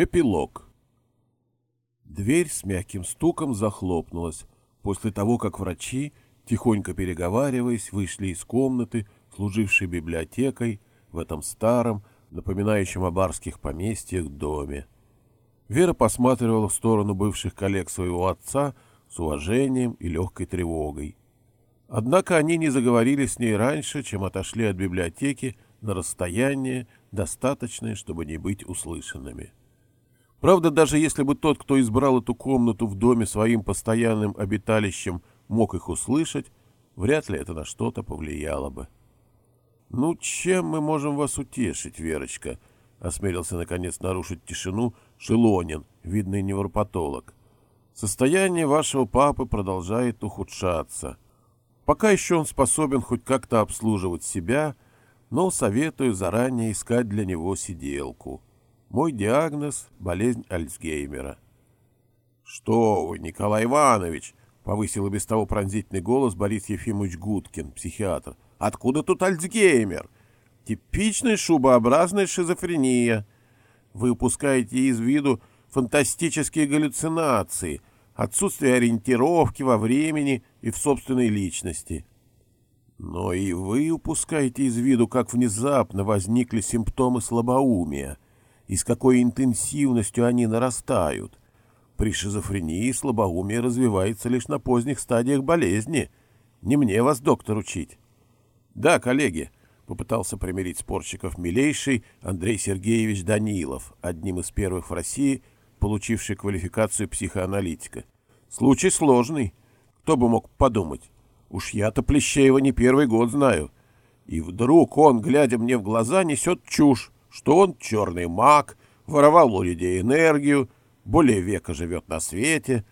Эпилог. Дверь с мягким стуком захлопнулась после того, как врачи, тихонько переговариваясь, вышли из комнаты, служившей библиотекой, в этом старом, напоминающем о барских поместьях, доме. Вера посматривала в сторону бывших коллег своего отца с уважением и легкой тревогой. Однако они не заговорили с ней раньше, чем отошли от библиотеки на расстояние, достаточное, чтобы не быть услышанными. Правда, даже если бы тот, кто избрал эту комнату в доме своим постоянным обиталищем, мог их услышать, вряд ли это на что-то повлияло бы. «Ну, чем мы можем вас утешить, Верочка?» — осмелился, наконец, нарушить тишину Шелонин, видный невропатолог. «Состояние вашего папы продолжает ухудшаться. Пока еще он способен хоть как-то обслуживать себя, но советую заранее искать для него сиделку». Мой диагноз — болезнь Альцгеймера. — Что вы, Николай Иванович! — повысил и без того пронзительный голос Борис Ефимович Гудкин, психиатр. — Откуда тут Альцгеймер? Типичная шубообразная шизофрения. Вы упускаете из виду фантастические галлюцинации, отсутствие ориентировки во времени и в собственной личности. Но и вы упускаете из виду, как внезапно возникли симптомы слабоумия — и с какой интенсивностью они нарастают. При шизофрении слабоумие развивается лишь на поздних стадиях болезни. Не мне вас, доктор, учить. Да, коллеги, попытался примирить спорщиков милейший Андрей Сергеевич Данилов, одним из первых в России, получивший квалификацию психоаналитика. Случай сложный. Кто бы мог подумать? Уж я-то Плещеева не первый год знаю. И вдруг он, глядя мне в глаза, несет чушь что он черный маг, воровал у людей энергию, более века живет на свете.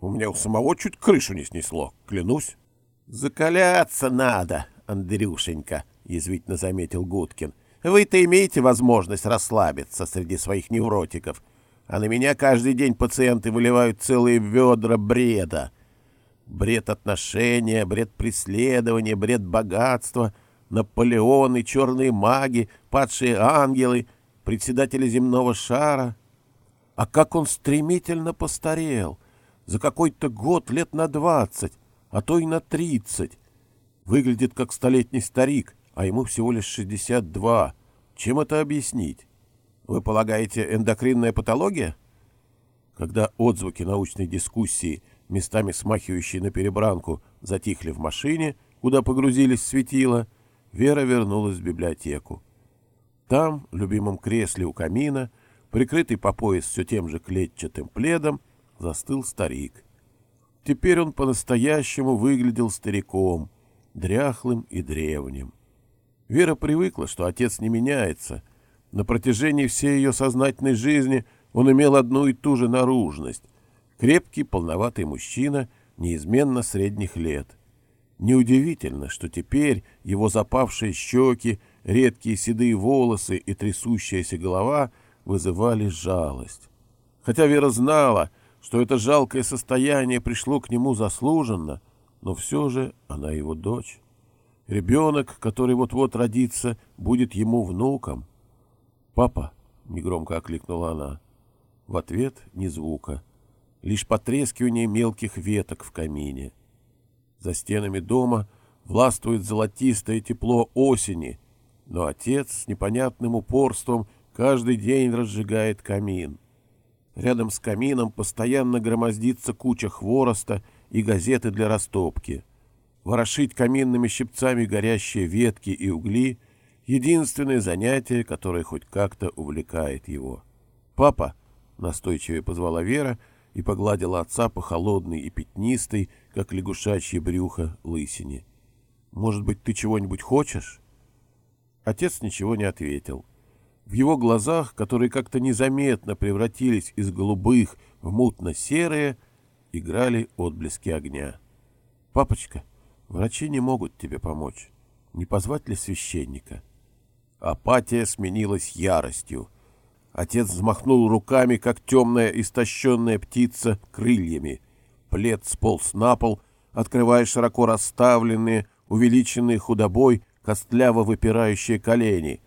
У меня у самого чуть крышу не снесло, клянусь. — Закаляться надо, Андрюшенька, — язвительно заметил Гудкин. — Вы-то имеете возможность расслабиться среди своих невротиков, а на меня каждый день пациенты выливают целые ведра бреда. Бред отношения, бред преследования, бред богатства — Наполеоны, черные маги, падшие ангелы, председатели земного шара. А как он стремительно постарел! За какой-то год лет на двадцать, а то и на тридцать. Выглядит как столетний старик, а ему всего лишь шестьдесят два. Чем это объяснить? Вы полагаете, эндокринная патология? Когда отзвуки научной дискуссии, местами смахивающие на перебранку, затихли в машине, куда погрузились светила, — Вера вернулась в библиотеку. Там, в любимом кресле у камина, прикрытый по пояс все тем же клетчатым пледом, застыл старик. Теперь он по-настоящему выглядел стариком, дряхлым и древним. Вера привыкла, что отец не меняется. На протяжении всей ее сознательной жизни он имел одну и ту же наружность. Крепкий, полноватый мужчина, неизменно средних лет — Неудивительно, что теперь его запавшие щеки, редкие седые волосы и трясущаяся голова вызывали жалость. Хотя Вера знала, что это жалкое состояние пришло к нему заслуженно, но все же она его дочь. Ребенок, который вот-вот родится, будет ему внуком. «Папа!» — негромко окликнула она. В ответ ни звука, лишь потрескивание мелких веток в камине — за стенами дома властвует золотистое тепло осени, но отец с непонятным упорством каждый день разжигает камин. Рядом с камином постоянно громоздится куча хвороста и газеты для растопки. Ворошить каминными щипцами горящие ветки и угли — единственное занятие, которое хоть как-то увлекает его. «Папа!» — настойчивее позвала Вера — и погладила отца по холодной и пятнистой, как лягушачье брюхо, лысине. «Может быть, ты чего-нибудь хочешь?» Отец ничего не ответил. В его глазах, которые как-то незаметно превратились из голубых в мутно-серые, играли отблески огня. «Папочка, врачи не могут тебе помочь. Не позвать ли священника?» Апатия сменилась яростью. Отец взмахнул руками, как темная истощенная птица, крыльями. Плед сполз на пол, открывая широко расставленные, увеличенные худобой, костляво выпирающие колени.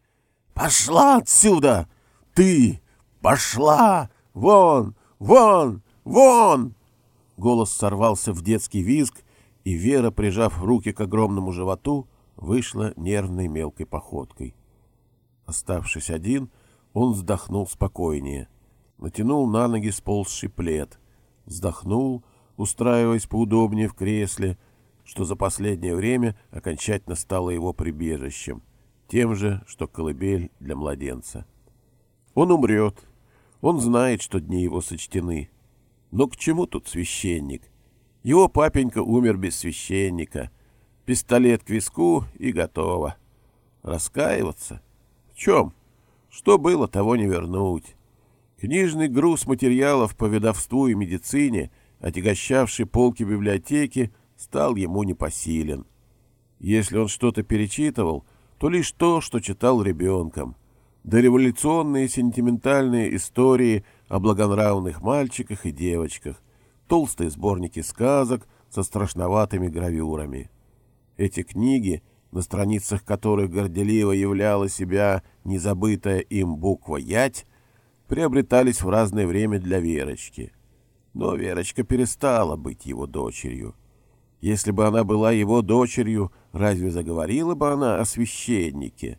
«Пошла отсюда! Ты, «Пошла! Вон! Вон! Вон!» Голос сорвался в детский визг, и Вера, прижав руки к огромному животу, вышла нервной мелкой походкой. Оставшись один, он вздохнул спокойнее. Натянул на ноги сползший плед. Вздохнул, устраиваясь поудобнее в кресле, что за последнее время окончательно стало его прибежищем, тем же, что колыбель для младенца. Он умрет. Он знает, что дни его сочтены. Но к чему тут священник? Его папенька умер без священника. Пистолет к виску и готово. Раскаиваться? В чем? Что было, того не вернуть. Книжный груз материалов по ведовству и медицине, отягощавший полки библиотеки, стал ему непосилен. Если он что-то перечитывал, то лишь то, что читал ребенком. Дореволюционные сентиментальные истории о благонравных мальчиках и девочках, толстые сборники сказок со страшноватыми гравюрами. Эти книги, на страницах которых горделиво являла себя незабытая им буква «Ять», приобретались в разное время для Верочки. Но Верочка перестала быть его дочерью. Если бы она была его дочерью, разве заговорила бы она о священнике?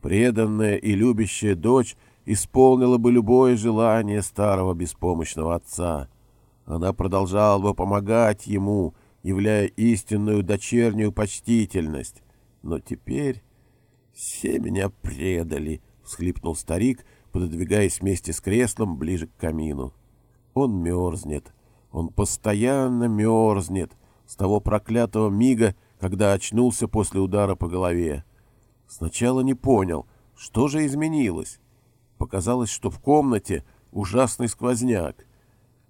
Преданная и любящая дочь исполнила бы любое желание старого беспомощного отца. Она продолжала бы помогать ему, являя истинную дочернюю почтительность. Но теперь все меня предали, — всхлипнул старик, пододвигаясь вместе с креслом ближе к камину. Он мерзнет, он постоянно мерзнет с того проклятого мига, когда очнулся после удара по голове. Сначала не понял, что же изменилось. Показалось, что в комнате ужасный сквозняк.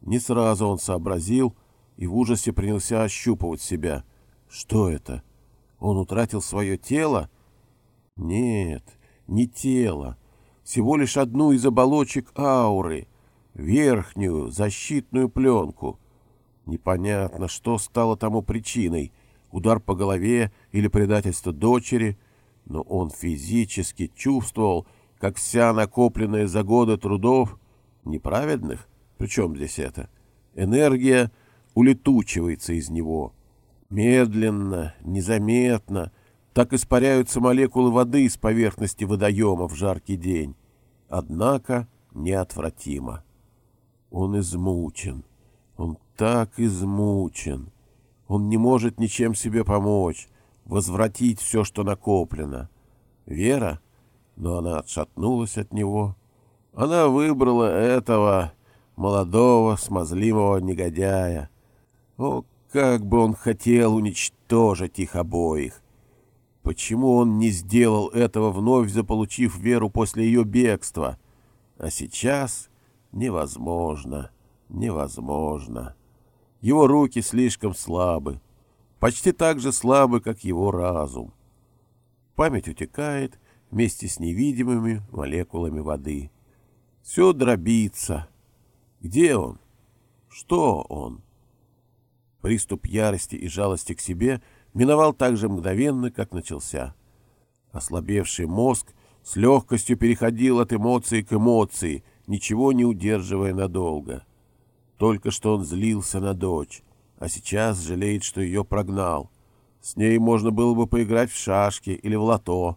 Не сразу он сообразил и в ужасе принялся ощупывать себя. Что это? Он утратил свое тело? Нет, не тело. Всего лишь одну из оболочек ауры, верхнюю защитную пленку. Непонятно, что стало тому причиной — удар по голове или предательство дочери, но он физически чувствовал, как вся накопленная за годы трудов, неправедных, причем здесь это, энергия улетучивается из него. Медленно, незаметно, так испаряются молекулы воды с поверхности водоема в жаркий день. Однако неотвратимо. Он измучен. Он так измучен. Он не может ничем себе помочь, возвратить все, что накоплено. Вера? Но она отшатнулась от него. Она выбрала этого молодого, смазливого негодяя. О, как бы он хотел уничтожить их обоих! Почему он не сделал этого, вновь заполучив веру после ее бегства? А сейчас невозможно, невозможно. Его руки слишком слабы, почти так же слабы, как его разум. Память утекает вместе с невидимыми молекулами воды. Все дробится, где он? Что он? Приступ ярости и жалости к себе миновал так же мгновенно, как начался. Ослабевший мозг с легкостью переходил от эмоции к эмоции, ничего не удерживая надолго. Только что он злился на дочь, а сейчас жалеет, что ее прогнал. С ней можно было бы поиграть в шашки или в лото.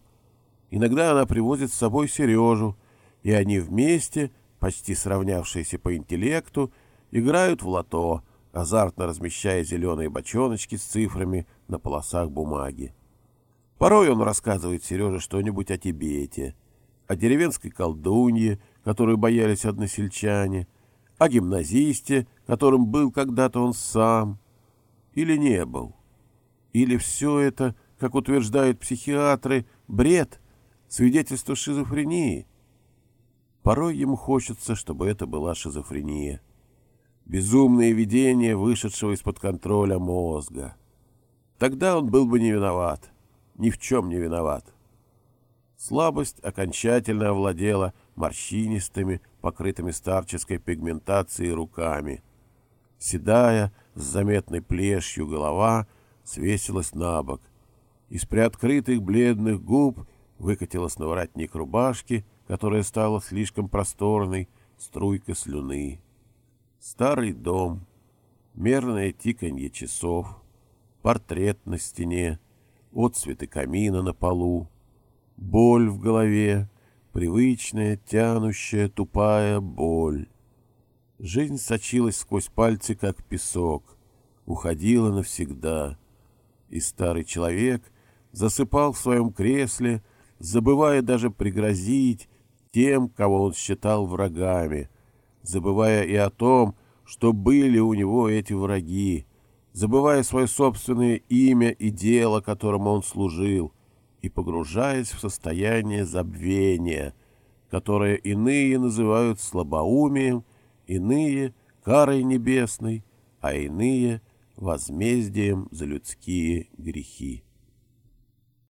Иногда она привозит с собой Сережу, и они вместе почти сравнявшиеся по интеллекту, играют в лото, азартно размещая зеленые бочоночки с цифрами на полосах бумаги. Порой он рассказывает Сереже что-нибудь о Тибете, о деревенской колдунье, которую боялись односельчане, о гимназисте, которым был когда-то он сам, или не был. Или все это, как утверждают психиатры, бред, свидетельство шизофрении – Порой ему хочется, чтобы это была шизофрения. Безумное видение вышедшего из-под контроля мозга. Тогда он был бы не виноват. Ни в чем не виноват. Слабость окончательно овладела морщинистыми, покрытыми старческой пигментацией руками. Седая, с заметной плешью голова свесилась на бок. Из приоткрытых бледных губ выкатилась на воротник рубашки — которая стала слишком просторной, струйка слюны. Старый дом, мерное тиканье часов, портрет на стене, отцветы камина на полу, боль в голове, привычная, тянущая, тупая боль. Жизнь сочилась сквозь пальцы, как песок, уходила навсегда. И старый человек засыпал в своем кресле, забывая даже пригрозить тем, кого он считал врагами, забывая и о том, что были у него эти враги, забывая свое собственное имя и дело, которому он служил, и погружаясь в состояние забвения, которое иные называют слабоумием, иные — карой небесной, а иные — возмездием за людские грехи.